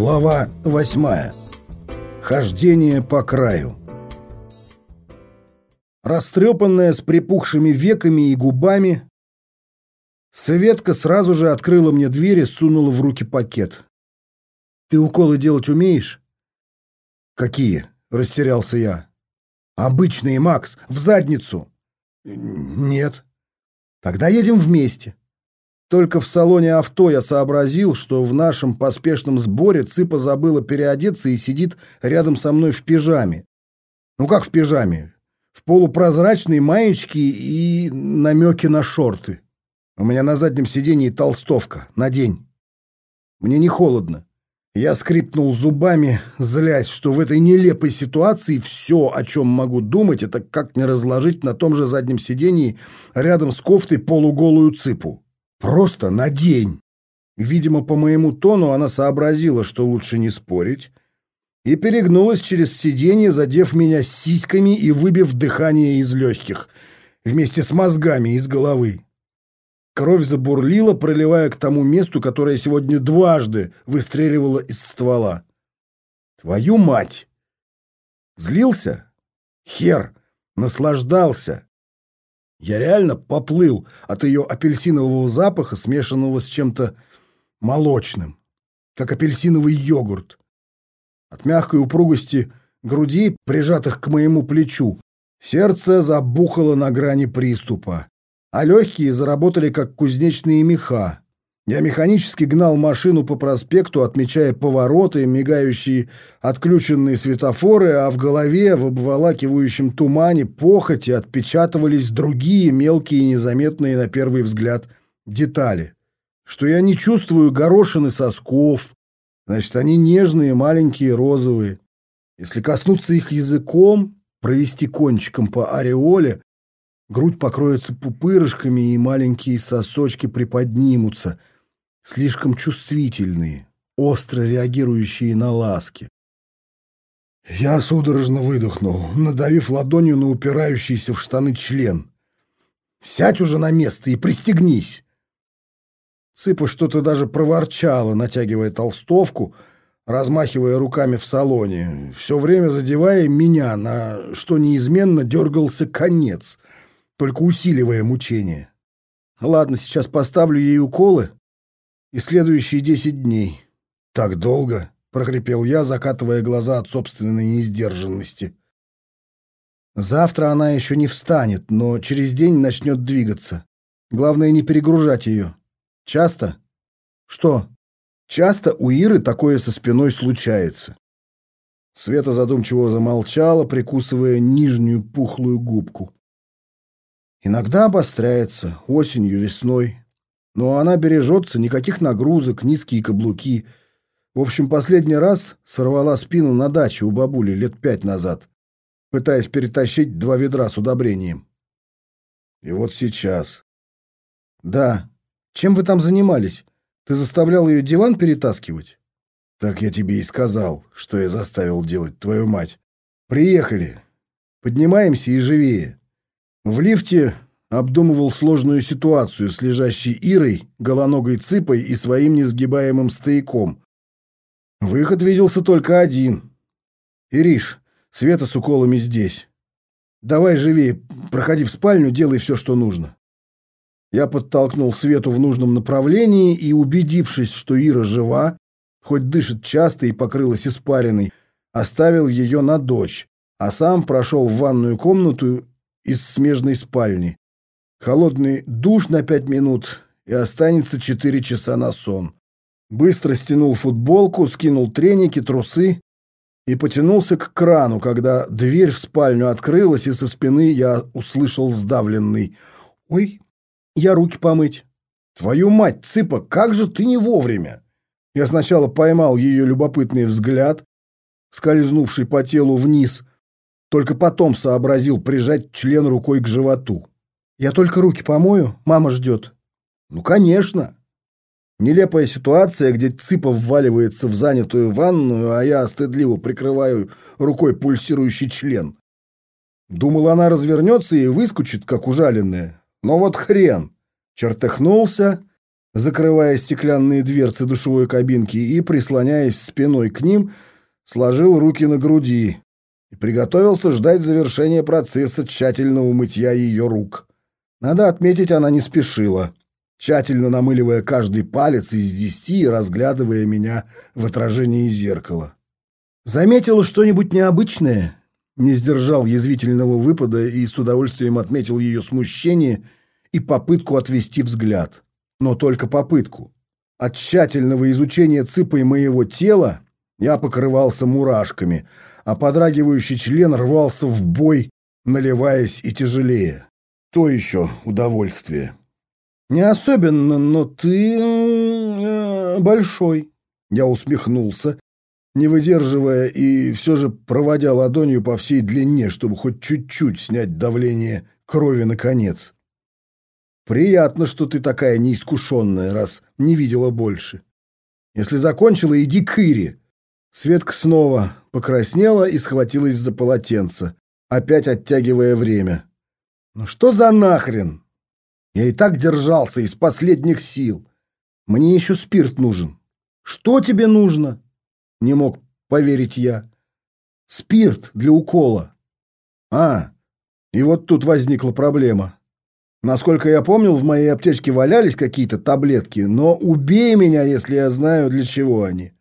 Глава восьмая. Хождение по краю. Растрепанная с припухшими веками и губами, Светка сразу же открыла мне дверь и сунула в руки пакет. «Ты уколы делать умеешь?» «Какие?» — растерялся я. «Обычные, Макс, в задницу». «Нет». «Тогда едем вместе». Только в салоне авто я сообразил, что в нашем поспешном сборе Цыпа забыла переодеться и сидит рядом со мной в пижаме. Ну как в пижаме? В полупрозрачной маечке и намеки на шорты. У меня на заднем сидении толстовка. Надень. Мне не холодно. Я скрипнул зубами, злясь, что в этой нелепой ситуации все, о чем могу думать, это как не разложить на том же заднем сидении рядом с кофтой полуголую цыпу. Просто на день. Видимо, по моему тону она сообразила, что лучше не спорить, и перегнулась через сиденье, задев меня сиськами и выбив дыхание из легких, вместе с мозгами из головы. Кровь забурлила, проливая к тому месту, которое сегодня дважды выстреливало из ствола. Твою мать! Злился? Хер! Наслаждался! Я реально поплыл от ее апельсинового запаха, смешанного с чем-то молочным, как апельсиновый йогурт. От мягкой упругости груди, прижатых к моему плечу, сердце забухало на грани приступа, а легкие заработали, как кузнечные меха. Я механически гнал машину по проспекту, отмечая повороты, мигающие отключенные светофоры, а в голове, в обволакивающем тумане, похоти отпечатывались другие мелкие незаметные на первый взгляд детали. Что я не чувствую горошины сосков, значит, они нежные, маленькие, розовые. Если коснуться их языком, провести кончиком по ореоле, грудь покроется пупырышками, и маленькие сосочки приподнимутся – слишком чувствительные, остро реагирующие на ласки. Я судорожно выдохнул, надавив ладонью на упирающийся в штаны член. «Сядь уже на место и пристегнись!» Цыпа что-то даже проворчала, натягивая толстовку, размахивая руками в салоне, все время задевая меня, на что неизменно дергался конец, только усиливая мучение. Ладно, сейчас поставлю ей уколы, и следующие десять дней. Так долго, прохрипел я, закатывая глаза от собственной неиздержанности. Завтра она еще не встанет, но через день начнет двигаться. Главное не перегружать ее. Часто? Что? Часто у Иры такое со спиной случается. Света задумчиво замолчала, прикусывая нижнюю пухлую губку. Иногда обостряется, осенью, весной, но она бережется, никаких нагрузок, низкие каблуки. В общем, последний раз сорвала спину на даче у бабули лет пять назад, пытаясь перетащить два ведра с удобрением. И вот сейчас. Да. Чем вы там занимались? Ты заставлял ее диван перетаскивать? Так я тебе и сказал, что я заставил делать твою мать. Приехали. Поднимаемся и живее. В лифте обдумывал сложную ситуацию с лежащей Ирой, голоногой цыпой и своим несгибаемым стояком. Выход виделся только один. «Ириш, Света с уколами здесь. Давай живее, проходи в спальню, делай все, что нужно». Я подтолкнул Свету в нужном направлении и, убедившись, что Ира жива, хоть дышит часто и покрылась испариной, оставил ее на дочь, а сам прошел в ванную комнату из смежной спальни. Холодный душ на пять минут и останется четыре часа на сон. Быстро стянул футболку, скинул треники, трусы и потянулся к крану, когда дверь в спальню открылась, и со спины я услышал сдавленный «Ой, я руки помыть». «Твою мать, Цыпа, как же ты не вовремя!» Я сначала поймал ее любопытный взгляд, скользнувший по телу вниз, только потом сообразил прижать член рукой к животу. Я только руки помою, мама ждет. Ну, конечно. Нелепая ситуация, где Цыпа вваливается в занятую ванную, а я стыдливо прикрываю рукой пульсирующий член. Думал, она развернется и выскочит, как ужаленная. Но вот хрен. Чертыхнулся закрывая стеклянные дверцы душевой кабинки и, прислоняясь спиной к ним, сложил руки на груди приготовился ждать завершения процесса тщательного мытья ее рук. Надо отметить, она не спешила, тщательно намыливая каждый палец из десяти и разглядывая меня в отражении зеркала. «Заметила что-нибудь необычное?» Не сдержал язвительного выпада и с удовольствием отметил ее смущение и попытку отвести взгляд. Но только попытку. От тщательного изучения цыпой моего тела я покрывался мурашками, а подрагивающий член рвался в бой, наливаясь и тяжелее. То еще удовольствие. «Не особенно, но ты... Э, большой». Я усмехнулся, не выдерживая и все же проводя ладонью по всей длине, чтобы хоть чуть-чуть снять давление крови наконец. «Приятно, что ты такая неискушенная, раз не видела больше. Если закончила, иди к Ире». Светка снова покраснела и схватилась за полотенце, опять оттягивая время. «Ну что за нахрен? Я и так держался из последних сил. Мне еще спирт нужен. Что тебе нужно?» Не мог поверить я. Спирт для укола. А, и вот тут возникла проблема. Насколько я помнил, в моей аптечке валялись какие-то таблетки, но убей меня, если я знаю, для чего они.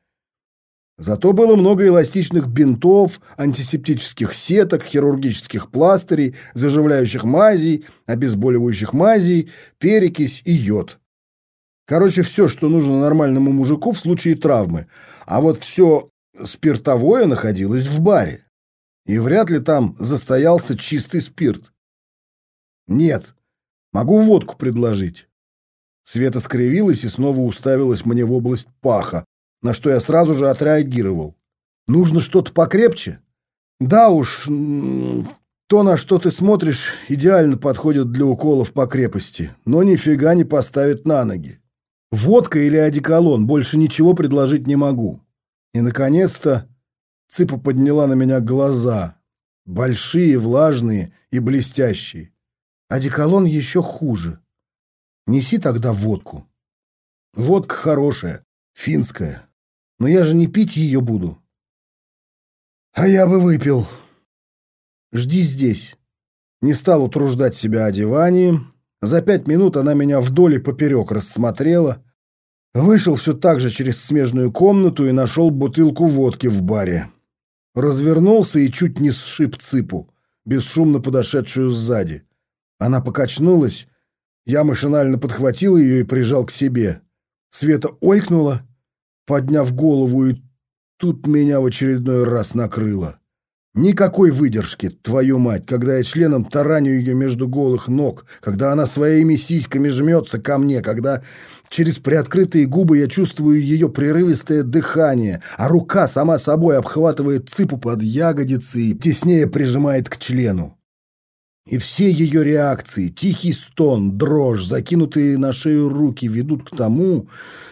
Зато было много эластичных бинтов, антисептических сеток, хирургических пластырей, заживляющих мазей, обезболивающих мазей, перекись и йод. Короче, все, что нужно нормальному мужику в случае травмы. А вот все спиртовое находилось в баре. И вряд ли там застоялся чистый спирт. Нет, могу водку предложить. Света скривилась и снова уставилась мне в область паха, на что я сразу же отреагировал. Нужно что-то покрепче? Да уж, то, на что ты смотришь, идеально подходит для уколов по крепости, но нифига не поставит на ноги. Водка или одеколон, больше ничего предложить не могу. И, наконец-то, Цыпа подняла на меня глаза. Большие, влажные и блестящие. Одеколон еще хуже. Неси тогда водку. Водка хорошая, финская. Но я же не пить ее буду. А я бы выпил. Жди здесь. Не стал утруждать себя одеванием, за пять минут она меня вдоль и поперек рассмотрела. Вышел все так же через смежную комнату и нашел бутылку водки в баре. Развернулся и чуть не сшиб цыпу, бесшумно подошедшую сзади. Она покачнулась, я машинально подхватил ее и прижал к себе. Света ойкнула, подняв голову, и тут меня в очередной раз накрыло. Никакой выдержки, твою мать, когда я членом тараню ее между голых ног, когда она своими сиськами жмется ко мне, когда через приоткрытые губы я чувствую ее прерывистое дыхание, а рука сама собой обхватывает цыпу под ягодицы и теснее прижимает к члену. И все ее реакции, тихий стон, дрожь, закинутые на шею руки ведут к тому,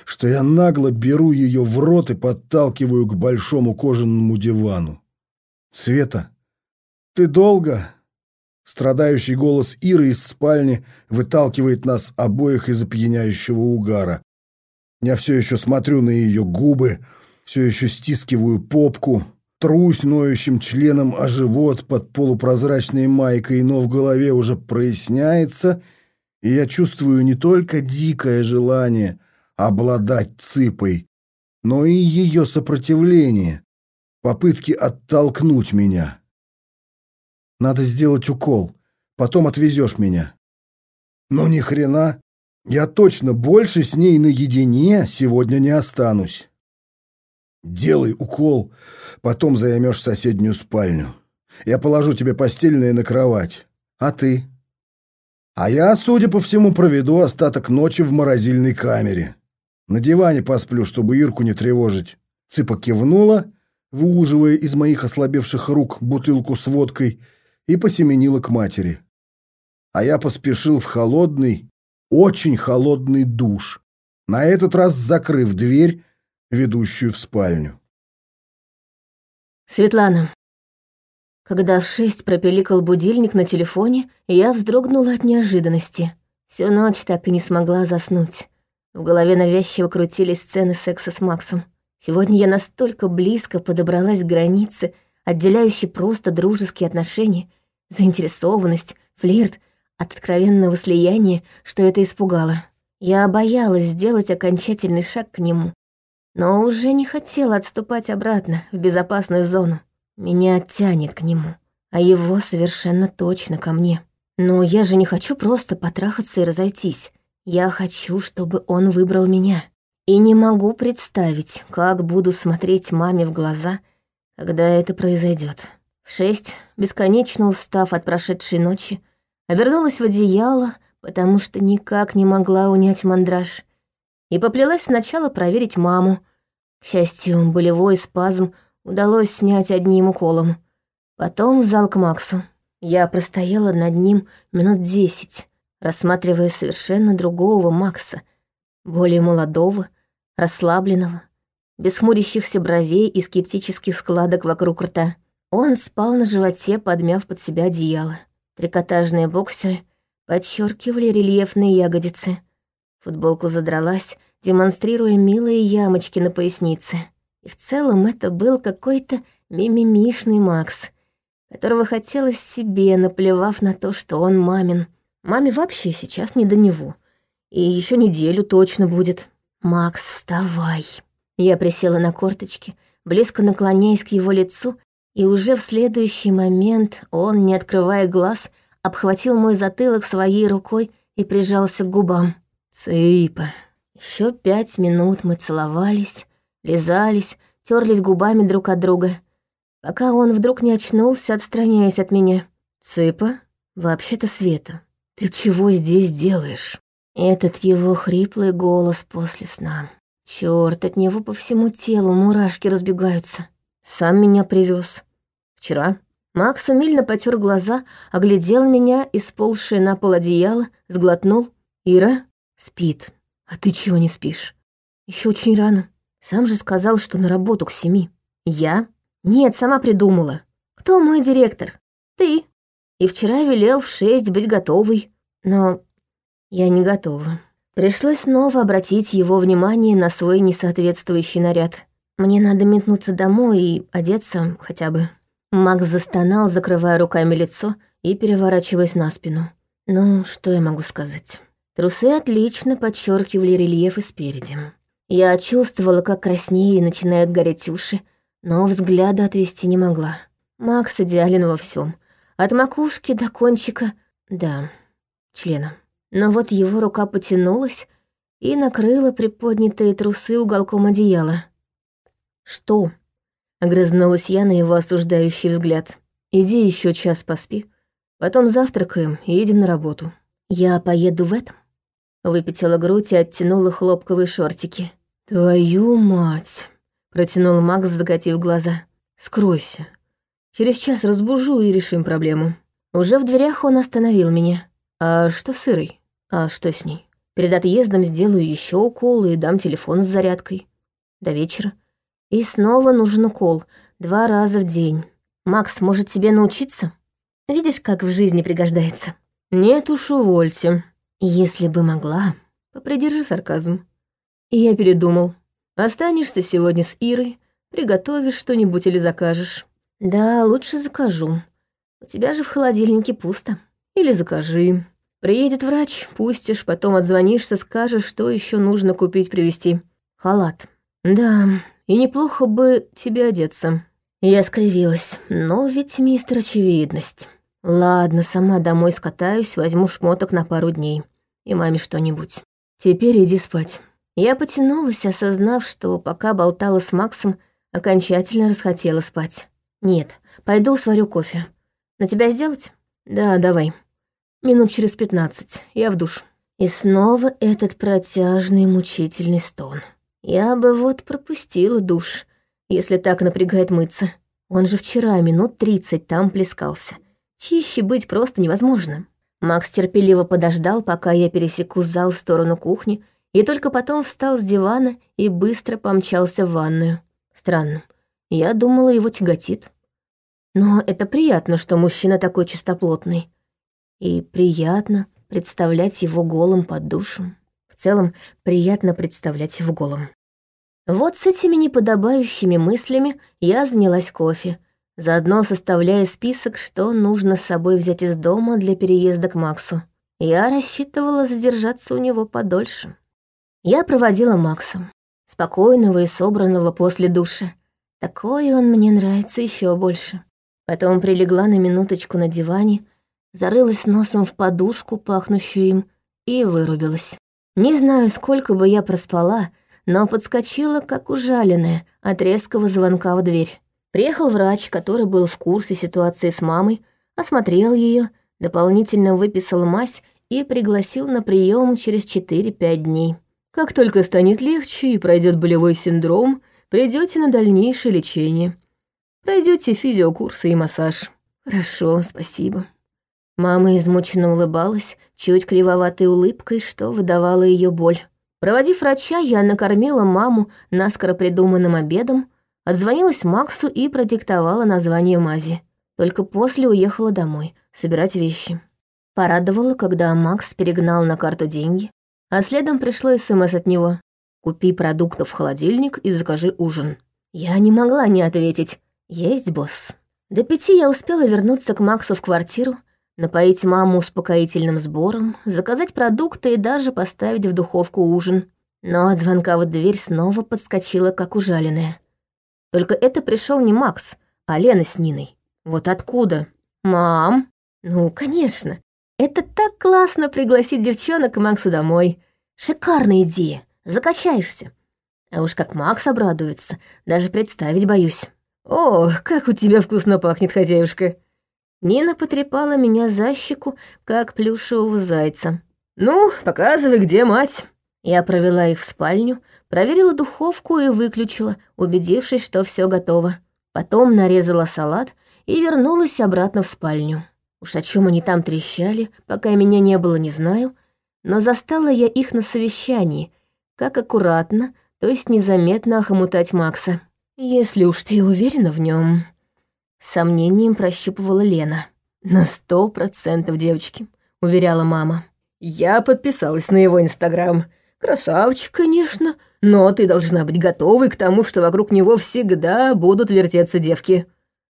что я нагло беру ее в рот и подталкиваю к большому кожаному дивану. «Света, ты долго?» Страдающий голос Иры из спальни выталкивает нас обоих из опьяняющего угара. Я все еще смотрю на ее губы, все еще стискиваю попку, трусь ноющим членом о живот под полупрозрачной майкой, но в голове уже проясняется, и я чувствую не только дикое желание обладать цыпой, но и ее сопротивление попытки оттолкнуть меня. Надо сделать укол, потом отвезешь меня. Но ни хрена, я точно больше с ней наедине сегодня не останусь. Делай укол, потом займешь соседнюю спальню. Я положу тебе постельное на кровать. А ты? А я, судя по всему, проведу остаток ночи в морозильной камере. На диване посплю, чтобы Ирку не тревожить. Цыпа кивнула выуживая из моих ослабевших рук бутылку с водкой, и посеменила к матери. А я поспешил в холодный, очень холодный душ, на этот раз закрыв дверь, ведущую в спальню. Светлана. Когда в шесть пропеликал будильник на телефоне, я вздрогнула от неожиданности. Всю ночь так и не смогла заснуть. В голове навязчиво крутились сцены секса с Максом. Сегодня я настолько близко подобралась к границе, отделяющей просто дружеские отношения, заинтересованность, флирт от откровенного слияния, что это испугало. Я боялась сделать окончательный шаг к нему, но уже не хотела отступать обратно в безопасную зону. Меня тянет к нему, а его совершенно точно ко мне. Но я же не хочу просто потрахаться и разойтись. Я хочу, чтобы он выбрал меня. И не могу представить, как буду смотреть маме в глаза, когда это произойдет. В шесть, бесконечно устав от прошедшей ночи, обернулась в одеяло, потому что никак не могла унять мандраж, и поплелась сначала проверить маму. К счастью, болевой спазм удалось снять одним уколом. Потом в зал к Максу. Я простояла над ним минут десять, рассматривая совершенно другого Макса, более молодого, расслабленного, без хмурящихся бровей и скептических складок вокруг рта. Он спал на животе, подмяв под себя одеяло. Трикотажные боксеры подчеркивали рельефные ягодицы. Футболка задралась, демонстрируя милые ямочки на пояснице. И в целом это был какой-то мимимишный Макс, которого хотелось себе, наплевав на то, что он мамин. Маме вообще сейчас не до него. И еще неделю точно будет. «Макс, вставай!» Я присела на корточки, близко наклоняясь к его лицу, и уже в следующий момент он, не открывая глаз, обхватил мой затылок своей рукой и прижался к губам. «Цыпа!» Еще пять минут мы целовались, лизались, терлись губами друг от друга, пока он вдруг не очнулся, отстраняясь от меня. «Цыпа? Вообще-то Света, ты чего здесь делаешь?» Этот его хриплый голос после сна. Черт, от него по всему телу мурашки разбегаются. Сам меня привез. Вчера. Макс умильно потер глаза, оглядел меня, исползшее на пол одеяло, сглотнул. «Ира?» «Спит. А ты чего не спишь?» Еще очень рано. Сам же сказал, что на работу к семи. Я? Нет, сама придумала. Кто мой директор? Ты. И вчера велел в шесть быть готовой. Но я не готова. Пришлось снова обратить его внимание на свой несоответствующий наряд. Мне надо метнуться домой и одеться хотя бы. Макс застонал, закрывая руками лицо и переворачиваясь на спину. Ну, что я могу сказать? Трусы отлично подчеркивали рельефы спереди. Я чувствовала, как краснее и начинают гореть уши, но взгляда отвести не могла. Макс идеален во всем, От макушки до кончика, да, члена. Но вот его рука потянулась и накрыла приподнятые трусы уголком одеяла. «Что?» — огрызнулась я на его осуждающий взгляд. «Иди еще час поспи, потом завтракаем и едем на работу». «Я поеду в этом?» Выпятила грудь и оттянула хлопковые шортики. «Твою мать!» — протянул Макс, закатив глаза. «Скройся. Через час разбужу и решим проблему». Уже в дверях он остановил меня. «А что с Ирой? А что с ней? Перед отъездом сделаю еще укол и дам телефон с зарядкой. До вечера. И снова нужен укол. Два раза в день. Макс, может тебе научиться? Видишь, как в жизни пригождается?» «Нет уж, увольте», если бы могла, попридержи сарказм. Я передумал. Останешься сегодня с Ирой, приготовишь что-нибудь или закажешь. Да, лучше закажу. У тебя же в холодильнике пусто. Или закажи. Приедет врач, пустишь, потом отзвонишься, скажешь, что еще нужно купить, привезти. Халат. Да, и неплохо бы тебе одеться. Я скривилась, но ведь мистер очевидность. Ладно, сама домой скатаюсь, возьму шмоток на пару дней. И маме что-нибудь. Теперь иди спать. Я потянулась, осознав, что пока болтала с Максом, окончательно расхотела спать. Нет, пойду сварю кофе. На тебя сделать? Да, давай. Минут через пятнадцать. Я в душ. И снова этот протяжный мучительный стон. Я бы вот пропустила душ, если так напрягает мыться. Он же вчера минут тридцать там плескался. Чище быть просто невозможно. Макс терпеливо подождал, пока я пересеку зал в сторону кухни, и только потом встал с дивана и быстро помчался в ванную. Странно. Я думала, его тяготит. Но это приятно, что мужчина такой чистоплотный. И приятно представлять его голым под душем. В целом, приятно представлять его голым. Вот с этими неподобающими мыслями я занялась кофе, заодно составляя список, что нужно с собой взять из дома для переезда к Максу. Я рассчитывала задержаться у него подольше. Я проводила Макса, спокойного и собранного после душа. Такой он мне нравится еще больше. Потом прилегла на минуточку на диване, зарылась носом в подушку, пахнущую им, и вырубилась. Не знаю, сколько бы я проспала, но подскочила, как ужаленная, от резкого звонка в дверь. Приехал врач, который был в курсе ситуации с мамой, осмотрел ее, дополнительно выписал мазь и пригласил на прием через 4-5 дней. Как только станет легче и пройдет болевой синдром, придете на дальнейшее лечение. Пройдете физиокурсы и массаж. Хорошо, спасибо. Мама измученно улыбалась, чуть кривоватой улыбкой, что выдавала ее боль. Проводив врача, я накормила маму наскоро придуманным обедом, отзвонилась Максу и продиктовала название мази. Только после уехала домой, собирать вещи. Порадовала, когда Макс перегнал на карту деньги, а следом пришло СМС от него. «Купи продуктов в холодильник и закажи ужин». Я не могла не ответить. «Есть, босс». До пяти я успела вернуться к Максу в квартиру, напоить маму успокоительным сбором, заказать продукты и даже поставить в духовку ужин. Но от звонка в дверь снова подскочила, как ужаленная. Только это пришел не Макс, а Лена с Ниной. Вот откуда? «Мам?» «Ну, конечно. Это так классно пригласить девчонок к Максу домой. Шикарная идея. Закачаешься. А уж как Макс обрадуется, даже представить боюсь. О, как у тебя вкусно пахнет, хозяюшка!» Нина потрепала меня за щеку, как плюшевого зайца. «Ну, показывай, где мать». Я провела их в спальню, проверила духовку и выключила, убедившись, что все готово. Потом нарезала салат и вернулась обратно в спальню. Уж о чем они там трещали, пока меня не было, не знаю, но застала я их на совещании, как аккуратно, то есть незаметно охомутать Макса. Если уж ты уверена в нем, с сомнением прощупывала Лена. «На сто процентов, девочки», — уверяла мама. «Я подписалась на его Инстаграм. Красавчик, конечно, но ты должна быть готовой к тому, что вокруг него всегда будут вертеться девки».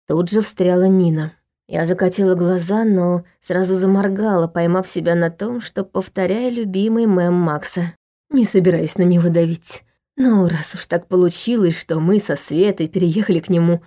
Тут же встряла Нина. Я закатила глаза, но сразу заморгала, поймав себя на том, что повторяю любимый мем Макса. Не собираюсь на него давить. Но раз уж так получилось, что мы со Светой переехали к нему,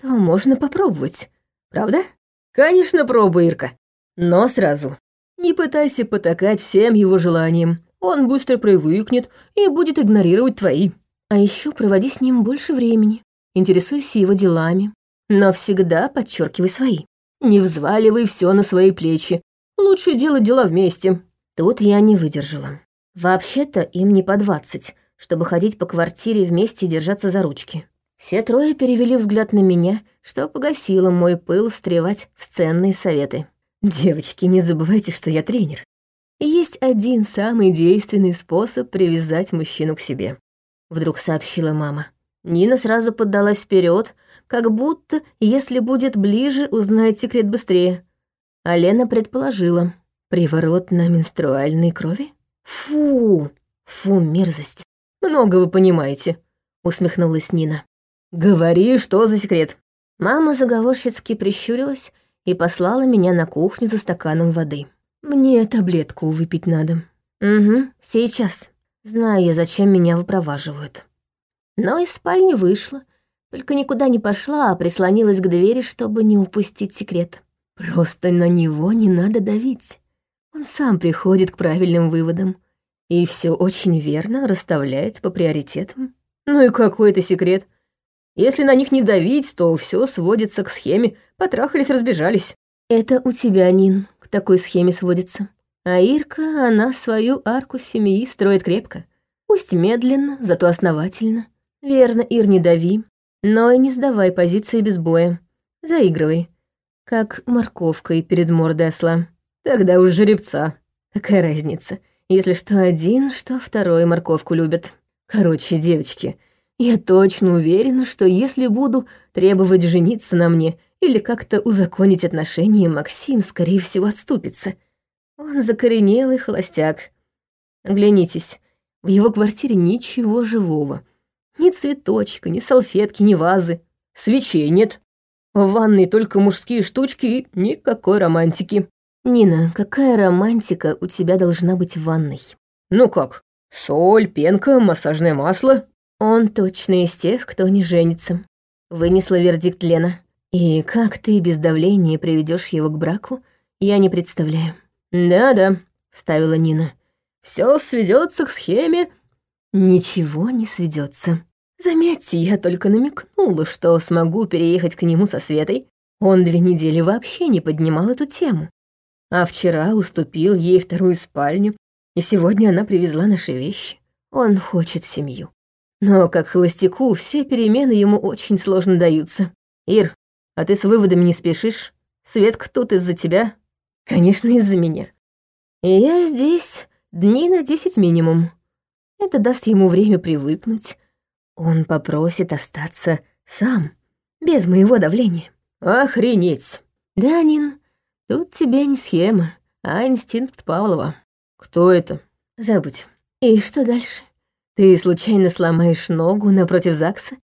то можно попробовать. Правда? Конечно, пробуй, Ирка. Но сразу. Не пытайся потакать всем его желаниям. Он быстро привыкнет и будет игнорировать твои. А еще проводи с ним больше времени. Интересуйся его делами. Но всегда подчеркивай свои. Не взваливай все на свои плечи. Лучше делать дела вместе. Тут я не выдержала. Вообще-то им не по двадцать, чтобы ходить по квартире вместе и держаться за ручки. Все трое перевели взгляд на меня, что погасило мой пыл встревать в ценные советы. «Девочки, не забывайте, что я тренер. Есть один самый действенный способ привязать мужчину к себе», — вдруг сообщила мама. Нина сразу поддалась вперед, как будто, если будет ближе, узнает секрет быстрее. А Лена предположила. «Приворот на менструальной крови? Фу! Фу, мерзость! Много вы понимаете», — усмехнулась Нина. «Говори, что за секрет?» Мама заговорщицки прищурилась и послала меня на кухню за стаканом воды. «Мне таблетку выпить надо». «Угу, сейчас. Знаю я, зачем меня выпроваживают». Но из спальни вышла, только никуда не пошла, а прислонилась к двери, чтобы не упустить секрет. Просто на него не надо давить. Он сам приходит к правильным выводам и все очень верно расставляет по приоритетам. Ну и какой это секрет? Если на них не давить, то все сводится к схеме. Потрахались, разбежались. Это у тебя, Нин, к такой схеме сводится. А Ирка, она свою арку семьи строит крепко. Пусть медленно, зато основательно. Верно, Ир, не дави. Но и не сдавай позиции без боя. Заигрывай. Как морковкой перед мордой осла. Тогда уж жеребца. Какая разница, если что один, что второй морковку любят. Короче, девочки, я точно уверена, что если буду требовать жениться на мне или как-то узаконить отношения, Максим, скорее всего, отступится. Он закоренелый холостяк. Оглянитесь, в его квартире ничего живого. Ни цветочка, ни салфетки, ни вазы. Свечей нет. В ванной только мужские штучки и никакой романтики. Нина, какая романтика у тебя должна быть в ванной? Ну как? Соль, пенка, массажное масло. Он точно из тех, кто не женится. Вынесла вердикт Лена. И как ты без давления приведешь его к браку, я не представляю. Да-да, вставила Нина. Все сведется к схеме. Ничего не сведется. Заметьте, я только намекнула, что смогу переехать к нему со Светой. Он две недели вообще не поднимал эту тему. А вчера уступил ей вторую спальню, и сегодня она привезла наши вещи. Он хочет семью. Но как холостяку все перемены ему очень сложно даются. Ир, а ты с выводами не спешишь? Светка тут из-за тебя? Конечно, из-за меня. И я здесь дней на десять минимум. Это даст ему время привыкнуть. Он попросит остаться сам, без моего давления. Охренеть! Да, Нин, тут тебе не схема, а инстинкт Павлова. Кто это? Забудь. И что дальше? Ты случайно сломаешь ногу напротив ЗАГСа?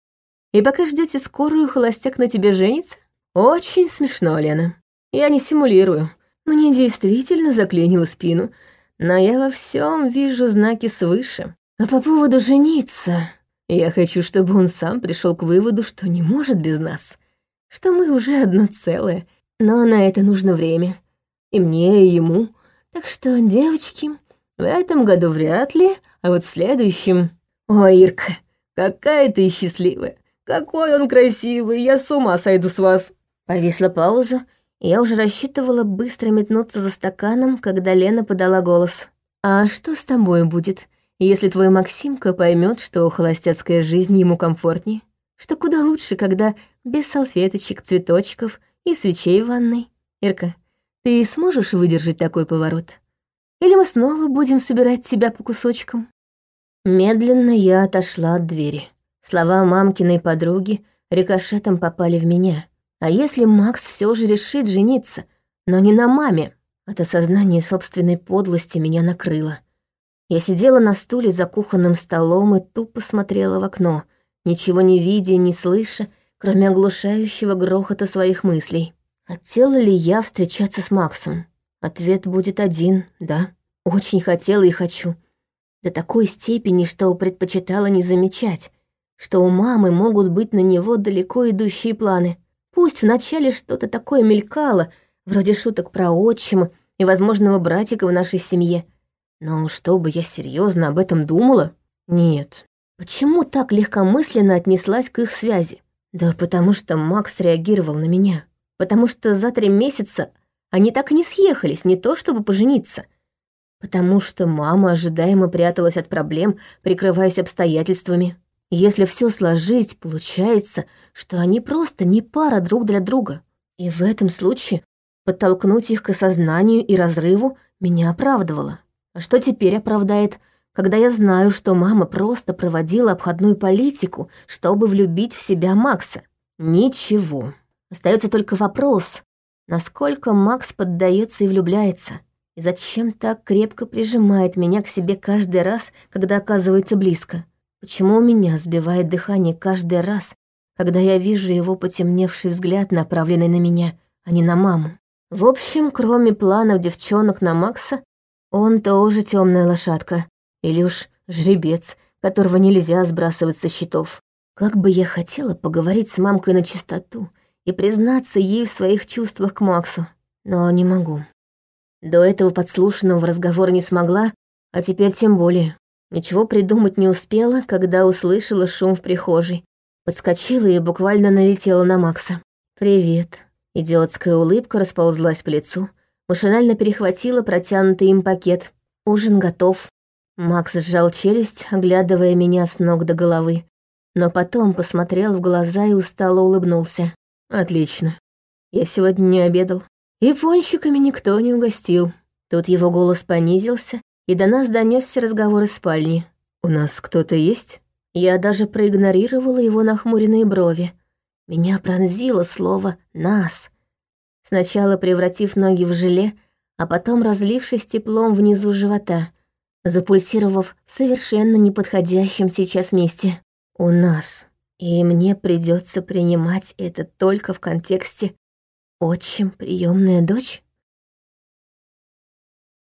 И пока ждете скорую, холостяк на тебе женится? Очень смешно, Лена. Я не симулирую. Мне действительно заклинило спину, но я во всем вижу знаки свыше. А по поводу жениться, я хочу, чтобы он сам пришел к выводу, что не может без нас, что мы уже одно целое, но на это нужно время. И мне, и ему. Так что, девочки, в этом году вряд ли, а вот в следующем... Ой, Ирка, какая ты счастливая. Какой он красивый, я с ума сойду с вас. Повисла пауза, и я уже рассчитывала быстро метнуться за стаканом, когда Лена подала голос. «А что с тобой будет, если твой Максимка поймет, что холостяцкая жизнь ему комфортнее? Что куда лучше, когда без салфеточек, цветочков и свечей в ванной? Ирка, ты сможешь выдержать такой поворот?» Или мы снова будем собирать тебя по кусочкам?» Медленно я отошла от двери. Слова мамкиной подруги рикошетом попали в меня. А если Макс все же решит жениться, но не на маме? От осознания собственной подлости меня накрыло. Я сидела на стуле за кухонным столом и тупо смотрела в окно, ничего не видя, не слыша, кроме оглушающего грохота своих мыслей. Хотела ли я встречаться с Максом? Ответ будет один, да. Очень хотела и хочу. До такой степени, что предпочитала не замечать, что у мамы могут быть на него далеко идущие планы. Пусть вначале что-то такое мелькало, вроде шуток про отчима и возможного братика в нашей семье. Но чтобы я серьезно об этом думала? Нет. Почему так легкомысленно отнеслась к их связи? Да потому что Макс реагировал на меня. Потому что за три месяца они так и не съехались, не то чтобы пожениться. Потому что мама ожидаемо пряталась от проблем, прикрываясь обстоятельствами. Если все сложить, получается, что они просто не пара друг для друга. И в этом случае подтолкнуть их к осознанию и разрыву меня оправдывало. А что теперь оправдает, когда я знаю, что мама просто проводила обходную политику, чтобы влюбить в себя Макса? Ничего. Остается только вопрос, насколько Макс поддается и влюбляется, и зачем так крепко прижимает меня к себе каждый раз, когда оказывается близко. Почему у меня сбивает дыхание каждый раз, когда я вижу его потемневший взгляд, направленный на меня, а не на маму. В общем, кроме планов девчонок на Макса, он тоже темная лошадка, или уж жребец, которого нельзя сбрасывать со счетов. Как бы я хотела поговорить с мамкой на чистоту — и признаться ей в своих чувствах к Максу, но не могу. До этого подслушанного разговора не смогла, а теперь тем более. Ничего придумать не успела, когда услышала шум в прихожей. Подскочила и буквально налетела на Макса. «Привет». Идиотская улыбка расползлась по лицу. Машинально перехватила протянутый им пакет. Ужин готов. Макс сжал челюсть, оглядывая меня с ног до головы. Но потом посмотрел в глаза и устало улыбнулся. Отлично. Я сегодня не обедал. И пончиками никто не угостил. Тут его голос понизился, и до нас донесся разговор из спальни. «У нас кто-то есть?» Я даже проигнорировала его нахмуренные брови. Меня пронзило слово «нас», сначала превратив ноги в желе, а потом разлившись теплом внизу живота. запульсировав в совершенно неподходящем сейчас месте. У нас. И мне придется принимать это только в контексте «отчим, приемная дочь»?